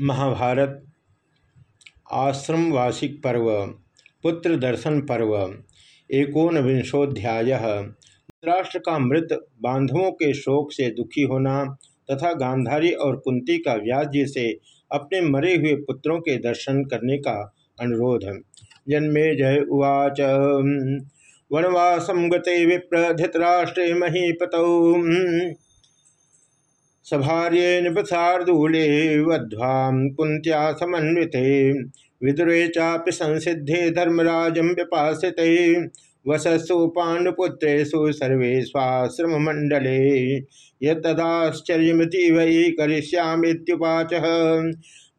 महाभारत आश्रम वार्षिक पर्व, पुत्र दर्शन पर्व एकोन विंशोध्याय धृतराष्ट्र का मृत बांधवों के शोक से दुखी होना तथा गांधारी और कुंती का व्यास जी से अपने मरे हुए पुत्रों के दर्शन करने का अनुरोध। जन्मे जय उवाच। वनवासम गते विप्र धृतराष्ट्रे महीपतौ। सभार्ये निपसार्दूले वध्वाम कुंत्या समन्विते। विदुरे चापि संसिद्धे धर्मराजं व्यपासिते। वसस्सु पाण्डुपुत्रेषु सर्वे स्वाश्रम मंडले यदाश्चर्यमति वै करिष्यामित्युवाच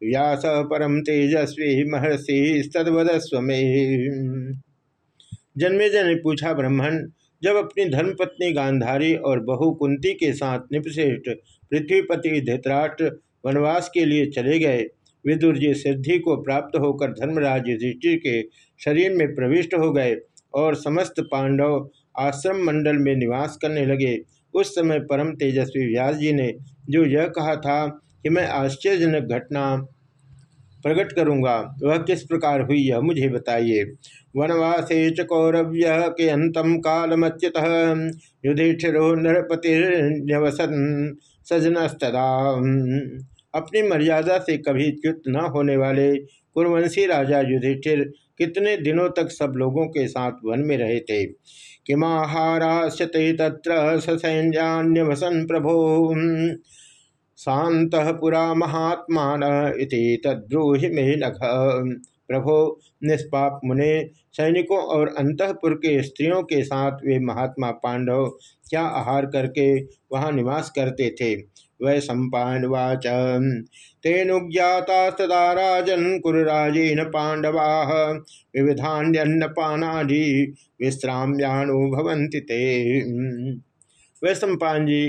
व्यास परम तेजस्वी महर्षि तद्वदस्व में। जन्मेजय ने पूछा ब्राह्मण जब अपनी धर्मपत्नी गांधारी और बहु कुंती के साथ निपश्रेष्ठ पृथ्वीपति धृतराष्ट्र वनवास के लिए चले गए, विदुर जी सिद्धि को प्राप्त होकर धर्मराज युधिष्ठिर के शरीर में प्रविष्ट हो गए और समस्त पांडव आश्रम मंडल में निवास करने लगे। उस समय परम तेजस्वी व्यास जी ने जो यह कहा था कि मैं आश्चर्यजनक घटना प्रकट करूँगा। वह किस प्रकार हुई यह मुझे बताइए। वनवासे च कौरव्य के अंतम कालमच्युत युधिष्ठिरो नरपतिर्वसन सजनस्तदा। अपनी मर्यादा से कभी च्युत न होने वाले कुरवंशी राजा युधिष्ठिर कितने दिनों तक सब लोगों के साथ वन में रहे थे? किमाहाराश्यते तत्र ससैन्यान्यवसन प्रभो। शांत पुरा महात्मा तद्रोहि मे प्रभो निष्पाप मुने, सैनिकों और अंतपुर के स्त्रियों के साथ वे महात्मा पांडव क्या आहार करके वहाँ निवास करते थे? वै सम्पावाच तेनुज्ञाता राजन कुरराजेन पांडवा विविधान्यन्नपानादि विश्राम्यानुभवंति ते। वै सम्पान जी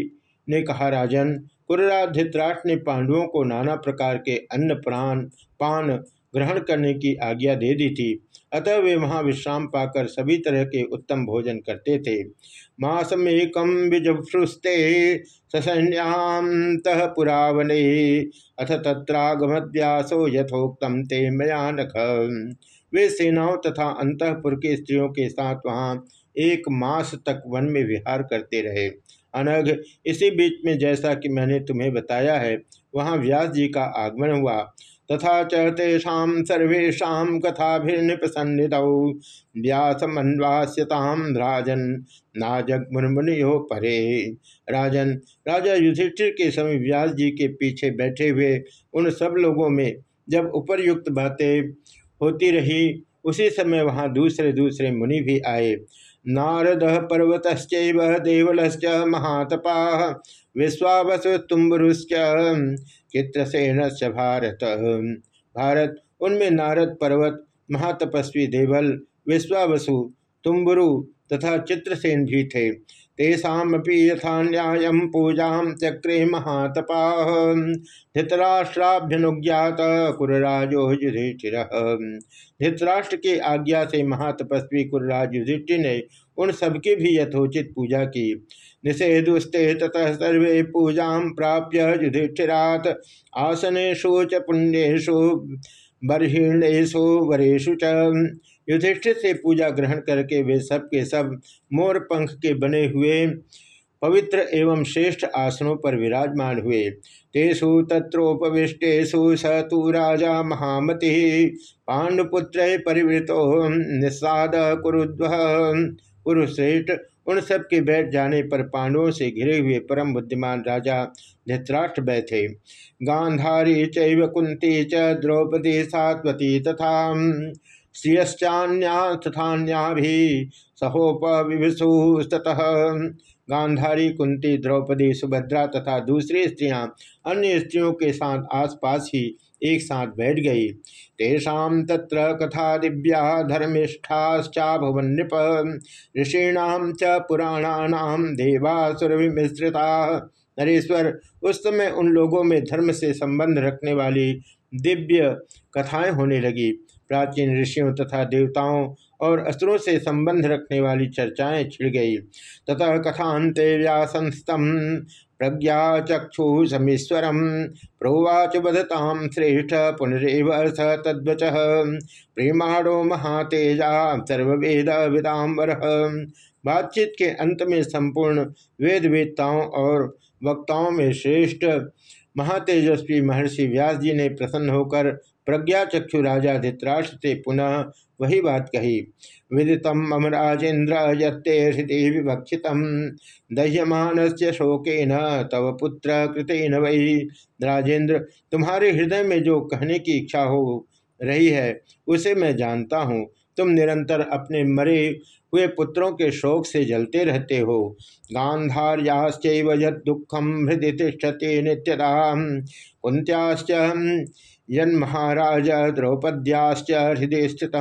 ने कहा, राजन कुरराज धृतराष्ट्र ने पांडवों को नाना प्रकार के अन्न प्राण, पान ग्रहण करने की आज्ञा दे दी थी। अतः वे वहाँ विश्राम पाकर सभी तरह के उत्तम भोजन करते थे। मासमेकम विजुफ्रुस्ते ससन्यांत पुरावने, अथ तत्रागमद्यासो यथोक्तम ते मयानख वे सेनाओं तथा अंतपुर के स्त्रियों के साथ वहाँ एक मास तक वन में विहार करते रहे। अनग इसी बीच में जैसा कि मैंने तुम्हें बताया है, वहाँ व्यास जी का आगमन हुआ। तथा चेषा सर्वेशा कथाभिनिपसन्निधौ व्यासमन्वास्यताम राजन नाजग मुनमुनियो परे। राजन, राजा युधिष्ठिर के समय व्यास जी के पीछे बैठे हुए उन सब लोगों में जब उपरयुक्त बातें होती रही, उसी समय वहाँ दूसरे दूसरे मुनि भी आए। नारद पर्वत देवलश्च महातपा विश्वावसु तुम्बरुश्च चित्रसेन भारत। भारत, उनमें नारद पर्वत, महातपस्वी देवल, विश्वावसु, तुम्बरु तथा चित्रसेन भी थे। तेषापि यथा न्याय पूजा चक्रे महातपा। धृतराष्ट्राभ्यनुज्ञात कुरराजो युधिष्ठिर। धृतराष्ट्र के आज्ञा से महातपस्वी कुरराज युधिष्ठिर ने उन सबकी भी यथोचित पूजा की। निषेधुस्ते ततः सर्वे पूजा प्राप्य युधिष्ठिरात। आसनेशु च पुण्येशु बर्हिणेशु वरेशु च। युधिष्ठिर से पूजा ग्रहण करके वे सब के सब मोर पंख के बने हुए, पवित्र एवं श्रेष्ठ आसनों पर विराजमान हुए। तेषु तत्रोपविष्टेशु स राजा महामति, पांडुपुत्र परिवृतो, निस्साद कुरुद्व। कुरुश्रेष्ठ उन सब के बैठ जाने पर पांडवों से घिरे हुए परम बुद्धिमान राजा धृतराष्ट्र बैठे गांधारी चैव कुंती च द्रौपदी सात्वती तथा श्रियश्चान्या भी सहोपविभुस्तः गांधारी, कुंती, द्रौपदी, सुभद्रा तथा दूसरी स्त्रियाँ अन्य स्त्रियों के साथ आसपास ही एक साथ बैठ गई। तेषा तत्र कथा दिव्या धर्मिष्ठाश्चाभवन नृप ऋषीण च पुराणानाम देवासुर विमिश्रिता नरेश्वर, उस समय उन लोगों में धर्म से संबंध रखने वाली दिव्य कथाएँ होने लगी। प्राचीन ऋषियों तथा देवताओं और असुरों से संबंध रखने वाली चर्चाएँ छिड़ गई। ततः कथांते व्यासस्तम प्रज्ञा चक्षु समीश्वर प्रोवाच बधताम श्रेष्ठ पुनरव स तद्वच। प्रेमाणो महातेजा सर्वेद विदाम्बर बातचीत के अंत में संपूर्ण वेद वेदताओं और वक्ताओं में श्रेष्ठ महातेजस्वी महर्षि व्यास जी ने प्रसन्न होकर प्रज्ञा चक्षु राजा धित्राष्ट्र से पुनः वही बात कही। विदितम मम राजेन्द्र ये हृदय विभक्षित दह्यमान से शोकन तव पुत्र कृतेन वही राजेंद्र तुम्हारे हृदय में जो कहने की इच्छा हो रही है, उसे मैं जानता हूँ। तुम निरंतर अपने मरे हुए पुत्रों के शोक से जलते रहते हो। गांधार्याश्च दुखम हृदय तिष्ठते नित्यता कुंत्याश्च यन महाराज द्रौपद्याश्च हृदय स्थित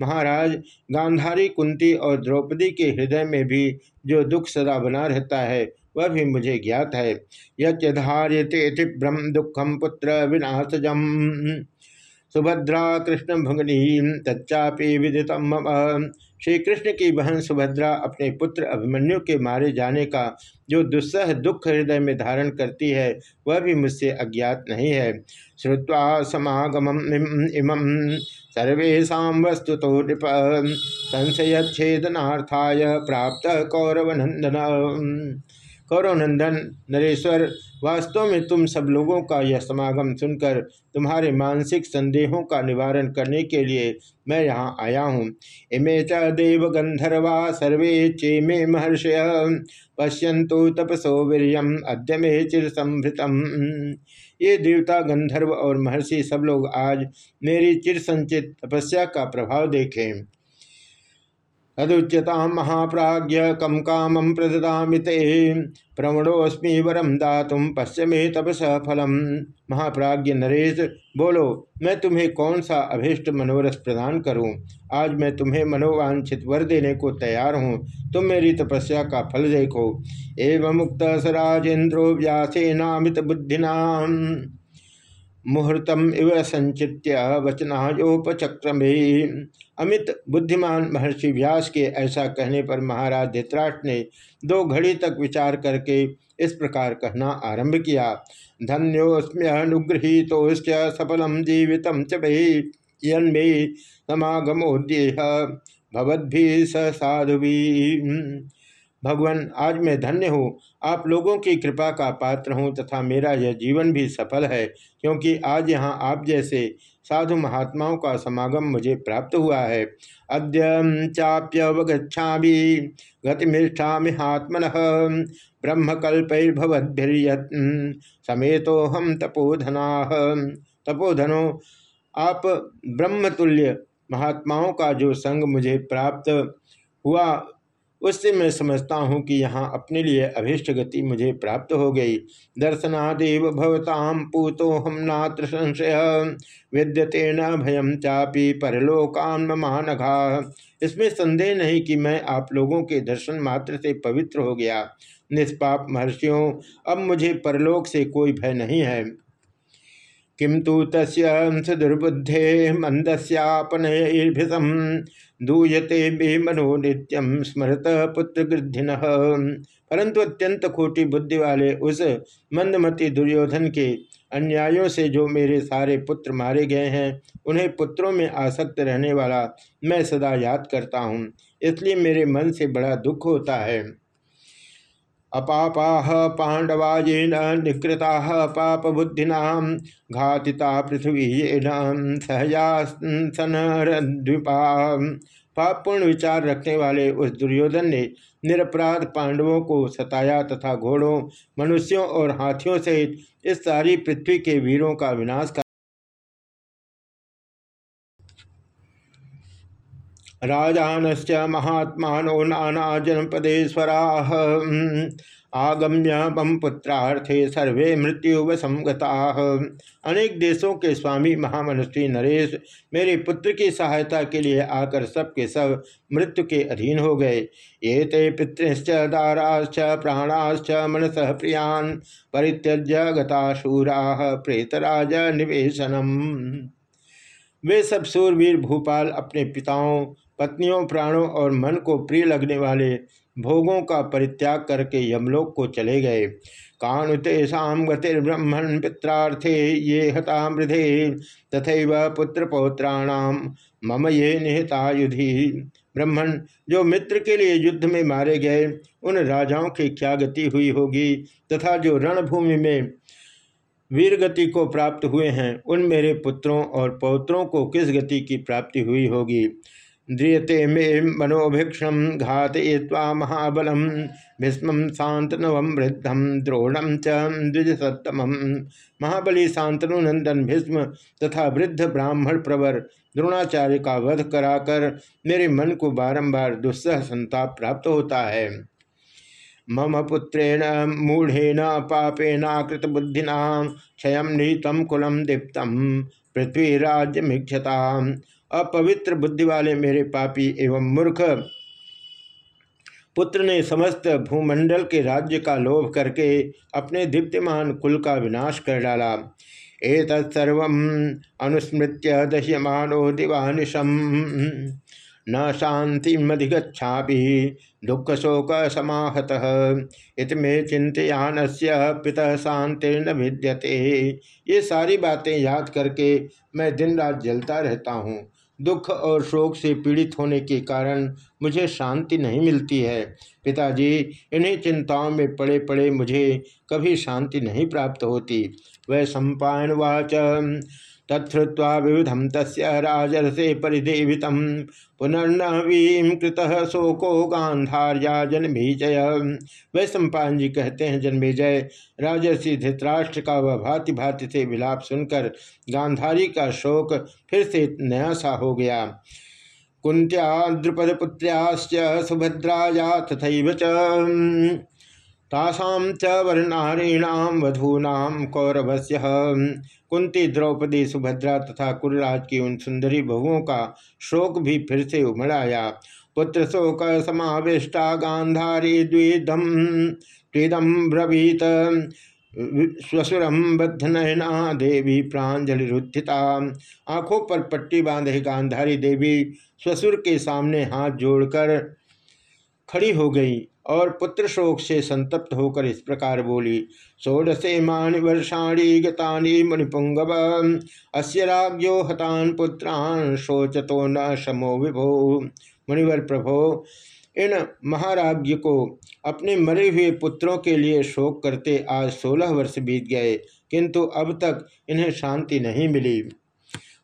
महाराज, गांधारी कुंती और द्रौपदी के हृदय में भी जो दुख सदा बना रहता है, वह भी मुझे ज्ञात है। यधार्यते तीव्रम दुखम पुत्र विनाशजम। सुभद्रा कृष्ण भंगनी तच्चापि विदितम श्री कृष्ण की बहन सुभद्रा अपने पुत्र अभिमन्यु के मारे जाने का जो दुस्सह दुख हृदय में धारण करती है, वह भी मुझसे अज्ञात नहीं है। श्रुवा समागम इम सर्वेशा वस्तु तो नृप संशय छेदनाथा प्राप्त कौरवनंदन कौरवनंदन नरेश्वर, वास्तव में तुम सब लोगों का यह समागम सुनकर तुम्हारे मानसिक संदेहों का निवारण करने के लिए मैं यहाँ आया हूँ। इमे च देव गंधर्वा सर्वे चे मे महर्षय। पश्यंतु तपसो वीरियम अद्य मे चिर संभृतम ये देवता, गंधर्व और महर्षि सब लोग आज मेरी चिर संचित तपस्या का प्रभाव देखें। तदुच्यता महाप्राज्य कम काम प्रददाते प्रवणोस्मी वरम दातुम पश्चिमे तपस फलम महाप्राज्य नरेश, बोलो, मैं तुम्हें कौन सा अभिष्ट मनोरथ प्रदान करूँ? आज मैं तुम्हें मनोवांछित वर देने को तैयार हूँ। तुम मेरी तपस्या का फल देखो। एवं मुक्त सराजेन्द्रो व्यासे नामित बुद्धिना मुहूर्तम इव संचित्य वचनायोपचक्रमे। अमित बुद्धिमान महर्षि व्यास के ऐसा कहने पर महाराज धित्राष्ट्र ने दो घड़ी तक विचार करके इस प्रकार कहना आरंभ किया धन्योस्म्यनुगृहीतोश्च सफलम जीवित च मे समागमोद्येह भवद्भि स साधुवी भगवान, आज मैं धन्य हूँ। आप लोगों की कृपा का पात्र हूँ तथा मेरा यह जीवन भी सफल है, क्योंकि आज यहाँ आप जैसे साधु महात्माओं का समागम मुझे प्राप्त हुआ है। अद्य चाप्यवगछा भी गतिमिष्ठा मिहात्मन ब्रह्मकल्पैर्भवद्भिर्यत्। समेतो हम तपोधना। तपोधनो, आप ब्रह्मतुल्य महात्माओं का जो संग मुझे प्राप्त हुआ उससे मैं समझता हूँ कि यहाँ अपने लिए अभीष्ट गति मुझे प्राप्त हो गई। दर्शनादेव भवताम पूतो हम नात्र संशय। विद्यते न भयम चापी परलोकान महानघा इसमें संदेह नहीं कि मैं आप लोगों के दर्शन मात्र से पवित्र हो गया। निष्पाप महर्षियों, अब मुझे परलोक से कोई भय नहीं है। किम तो तस् दुर्बुद्धे मंदस्यापनयर्भिषम दूयते मे मनो नित्यम स्मृत पुत्र गृद्धिन परंतु अत्यंत खोटी बुद्धि वाले उस मंदमती दुर्योधन के अन्यायों से जो मेरे सारे पुत्र मारे गए हैं, उन्हें पुत्रों में आसक्त रहने वाला मैं सदा याद करता हूँ, इसलिए मेरे मन से बड़ा दुख होता है। अपापा पांडवाजेन निकृता पाप बुद्धिना घातिता पृथ्वी सहयासनद्वीपा पापपूर्ण विचार रखने वाले उस दुर्योधन ने निरपराध पांडवों को सताया तथा घोड़ों, मनुष्यों और हाथियों सहित इस सारी पृथ्वी के वीरों का विनाश राजानश्च महात्मा नाना जनपदेश्वरा आगम्य बम पुत्रार्थे सर्वे मृत्यु वसंगता अनेक देशों के स्वामी महामनुष्य नरेश मेरे पुत्र की सहायता के लिए आकर सब के सब मृत्यु के अधीन हो गए। ये ते पितृश्च, दाराश्च, प्राणाश्च, मनस प्रियान परित्यज्य गताशूरा प्रेतराज निवेशनम। वे सब सूरवीर भूपाल अपने पिताओं पत्नियों, प्राणों और मन को प्रिय लगने वाले भोगों का परित्याग करके यमलोक को चले गए। कानुतेषा गतिर्ब्रह्मण पित्रार्थे ये हता मृधे तथा पुत्र पौत्राणाम मम ये निहितायुधि। ब्रह्मण जो मित्र के लिए युद्ध में मारे गए, उन राजाओं की क्या गति हुई होगी, तथा जो रणभूमि में वीर गति को प्राप्त हुए हैं, उन मेरे पुत्रों और पौत्रों को किस गति की प्राप्ति हुई होगी? द्रियते मे मनोभिक्षम घातय्वा महाबलम भीष्म शांतनवम वृद्धम द्रोणम च द्विजसत्तम। महाबली शांतनु नंदन भीष्म तथा वृद्ध ब्राह्मण प्रवर द्रोणाचार्य का वध कराकर मेरे मन को बारंबार दुस्सह संताप प्राप्त होता है। मम पुत्रेण मूढ़ेन पापेनाकृत बुद्धिना क्षय नीतम कुलम दीप्तम पृथ्वी राज्यमीक्षता अपवित्र बुद्धि वाले मेरे पापी एवं मूर्ख पुत्र ने समस्त भूमंडल के राज्य का लोभ करके अपने दीप्तिमान कुल का विनाश कर डाला। एतत्सर्व अनुस्मृत्य दह्यमानो दिवानिशम। न शांतिमधिगछा दुख शोक समाहत इत में चिंतयान से पिता शांतिर्न विद्यते। ये सारी बातें याद करके मैं दिन रात जलता रहता हूँ। दुख और शोक से पीड़ित होने के कारण मुझे शांति नहीं मिलती है। पिताजी, इन्हीं चिंताओं में पड़े पड़े मुझे कभी शांति नहीं प्राप्त होती। वह सम्पायन वाच तत्वा विविधम तस् राजरसे परिदेवित पुनर्नवीं कृत शोको गांधार्या जन्मेजय। वह सम्पान जी कहते हैं, जन्मेजय, राजर्षि धृतराष्ट्र का वह भांति भांति से विलाप सुनकर गांधारी का शोक फिर से नया सा हो गया। कुंत्या द्रुपद पुत्र्याश्च सुभद्राया तथा तासाम च वर्णारीणाम वधूनाम कौरवस्य। कुंती द्रौपदी सुभद्रा तथा कुरराज की उन सुंदरी बहुओं का शोक भी फिर से उमड़ाया। पुत्र शोक समाविष्टा गांधारी द्विदम त्रिदम ब्रवीत स्वसुरम बद्ध नयना देवी प्राजलि रुत्थिता आँखों पर पट्टी बांधे गांधारी देवी, ससुर के सामने हाथ जोड़कर खड़ी हो गई। और पुत्र शोक से संतप्त होकर इस प्रकार बोली षोडशे मान वर्षाणी गतानी मणिपुंगव, अस्य हतान पुत्रान शोचतो न शमो विभो। मुनिवर प्रभो, इन महाराज्य को अपने मरे हुए पुत्रों के लिए शोक करते आज सोलह वर्ष बीत गए, किंतु अब तक इन्हें शांति नहीं मिली।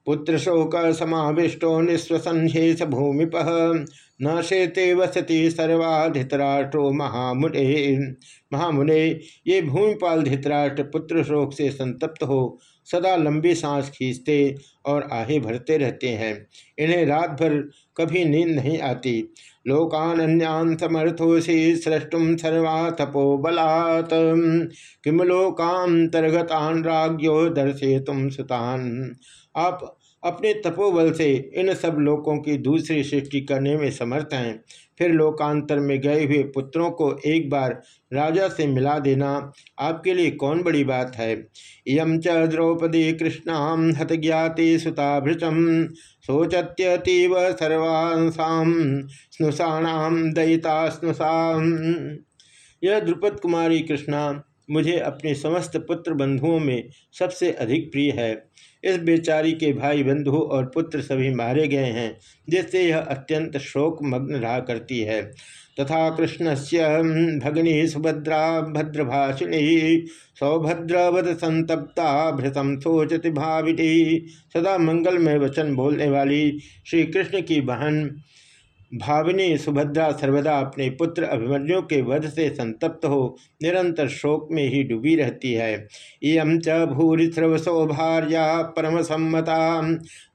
पुत्र शोक समाविष्टो निस्वसंहेश भूमिप। न शेते वसती सर्वाधितराष्ट्रो महामुने। महामुने, ये भूमिपाल धितराष्ट्र पुत्र शोक से संतप्त हो, सदा लंबी सांस खींचते और आहे भरते रहते हैं। इन्हें रात भर कभी नींद नहीं आती। लोकान्यान समर्थोसी सृष्टुम सर्वा तपो बलात्। किम लोकांतर्गतान राज्यो दर्शे तुम सुतान। आप अपने तपोबल से इन सब लोकों की दूसरी सृष्टि करने में समर्थ हैं। फिर लोकांतर में गए हुए पुत्रों को एक बार राजा से मिला देना आपके लिए कौन बड़ी बात है? यम च द्रौपदी कृष्णाम हत ज्ञाति सुताभृतम सोचत्यतीव सर्वांसाम स्नुषाणाम दयिता स्नुषाम यह द्रुपद कुमारी कृष्णा मुझे अपने समस्त पुत्र बंधुओं में सबसे अधिक प्रिय है। इस बेचारी के भाई बंधु और पुत्र सभी मारे गए हैं, जिससे यह अत्यंत शोक मग्न रहा करती है। तथा कृष्ण से भगनी सुभद्रा, भद्रभाषिणी सौभद्रवत संतप्ता, भृतम सोचति भाविटी सदा मंगलमय वचन बोलने वाली श्री कृष्ण की बहन भाविनी सुभद्रा सर्वदा अपने पुत्र अभिमन्यु के वध से संतप्त हो, निरंतर शोक में ही डूबी रहती है। इं च भूरिश्रवसो भार्या परम सम्मता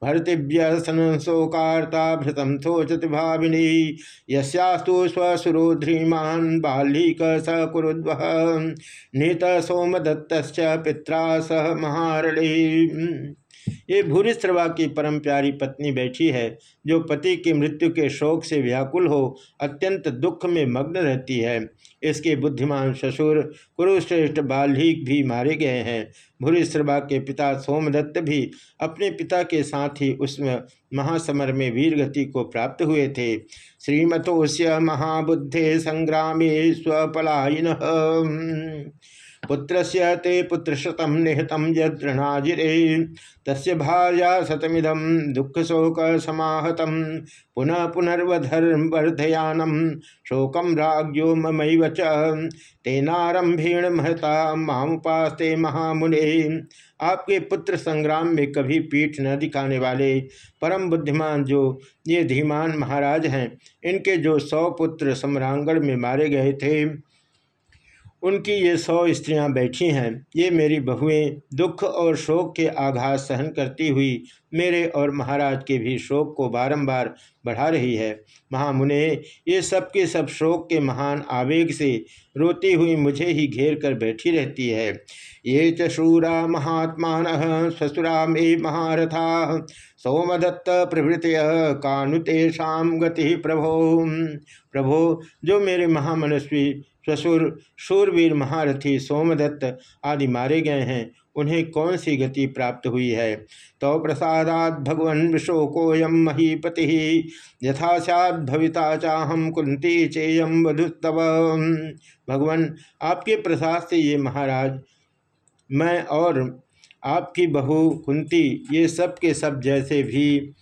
भरतिभ्य सन शोकार्ता भृतम शोचति भाविनी। यस्तु स्वसुरो ध्रीमान स कुरुद्व। नीत सोमदत्त पिता सह महारणी ये भूरिश्रवा की परम प्यारी पत्नी बैठी है, जो पति की मृत्यु के शोक से व्याकुल हो, अत्यंत दुख में मग्न रहती है। इसके बुद्धिमान ससुर कुरुश्रेष्ठ बाल्हिक भी मारे गए हैं। भूरिश्रवा के पिता सोमदत्त भी अपने पिता के साथ ही उसमें महासमर में वीर गति को प्राप्त हुए थे। श्रीमतोस्य महाबुद्धे संग्रामे स्वपलायन पुत्र से ते पुत्रशतम निहतम यृणाजिरे तस् भार्या शतमिदम दुख शोक समाहत पुनः पुनर्वधर्वर्धयानम शोकम राज्यो ममैव च। तेनारंभेण महता मामुपास्ते महामुने। आपके पुत्र संग्राम में कभी पीठ न दिखाने वाले परम बुद्धिमान जो ये धीमान महाराज हैं, इनके जो सौ पुत्र सम्रांगण में मारे गए थे उनकी ये सौ स्त्रियाँ बैठी हैं। ये मेरी बहुएँ दुख और शोक के आघात सहन करती हुई मेरे और महाराज के भी शोक को बारंबार बढ़ा रही है। महामुने, ये सब के सब शोक के महान आवेग से रोती हुई मुझे ही घेर कर बैठी रहती है। ये चूरा महात्मा ससुरा मे महारथा सोमदत्त प्रभृत कानुतेषा गति प्रभो। प्रभो, जो मेरे महामनस्वी, ससुर, शूरवीर महारथी सोमदत्त आदि मारे गए हैं, उन्हें कौन सी गति प्राप्त हुई है? तो प्रसादात भगवन विशोकोयम महीपति, यथा सद भविता चाहम कुंती चेयम वधुस्तव। भगवान, आपके प्रसाद से ये महाराज, मैं और आपकी बहू, कुंती, ये सब के सब जैसे भी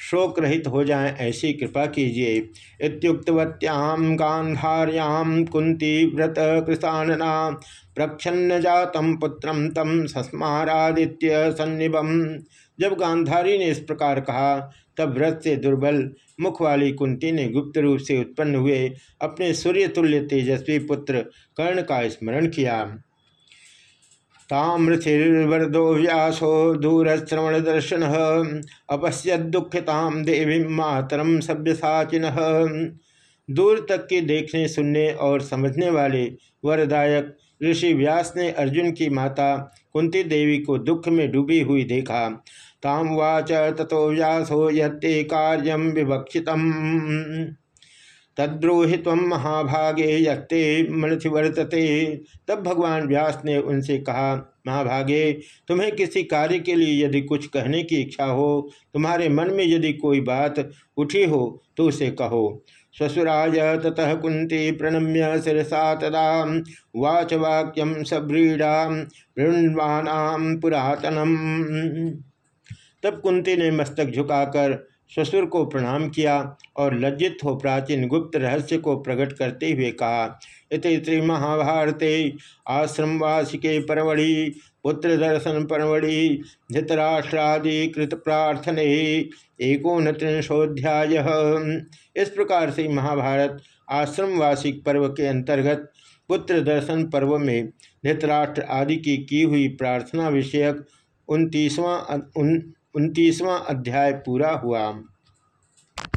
शोक रहित हो जाएँ, ऐसी कृपा कीजिए। इतुक्तवत्याम गांधार्याम कुंती व्रत कृषाणना प्रक्षन्न जातम पुत्रम तम सस्मारादित्य सन्निभम जब गांधारी ने इस प्रकार कहा, तब व्रत से दुर्बल मुख वाली कुंती ने गुप्त रूप से उत्पन्न हुए अपने सूर्य तुल्य तेजस्वी पुत्र कर्ण का स्मरण किया। तामृथिर्वरदो व्यासो दूरश्रवण दर्शन अपश्य दुखताम देवी मातरम सभ्यसाचिन। दूर तक के देखने, सुनने और समझने वाले वरदायक ऋषि व्यास ने अर्जुन की माता कुंती देवी को दुख में डूबी हुई देखा। ताम वाच तथो व्यासो ये कार्यम विवक्षितम। तद्रोहि तम महाभागे यत्ते मनथि वर्तते। तब भगवान व्यास ने उनसे कहा, महाभागे, तुम्हें किसी कार्य के लिए यदि कुछ कहने की इच्छा हो, तुम्हारे मन में यदि कोई बात उठी हो तो उसे कहो। ससुराज ततः कुंती प्रणम्य शिरसा तदा। वाच वाक्यम सब्रीड़ा वृण्वानाम पुरातनम। तब कुंती ने मस्तक झुकाकर ससुर को प्रणाम किया और लज्जित हो प्राचीन गुप्त रहस्य को प्रकट करते हुए कहा, इत श्री महाभारते आश्रमवासिके परवड़ी पुत्र दर्शन परवड़ी धृतराष्ट्रादि कृत प्रार्थने एकोन त्रिशोध्याय इस प्रकार से महाभारत आश्रम आश्रमवासिक पर्व के अंतर्गत पुत्र दर्शन पर्व में धृतराष्ट्र आदि की की हुई प्रार्थना विषयक उनतीसवां उन उनतीसवां अध्याय पूरा हुआ।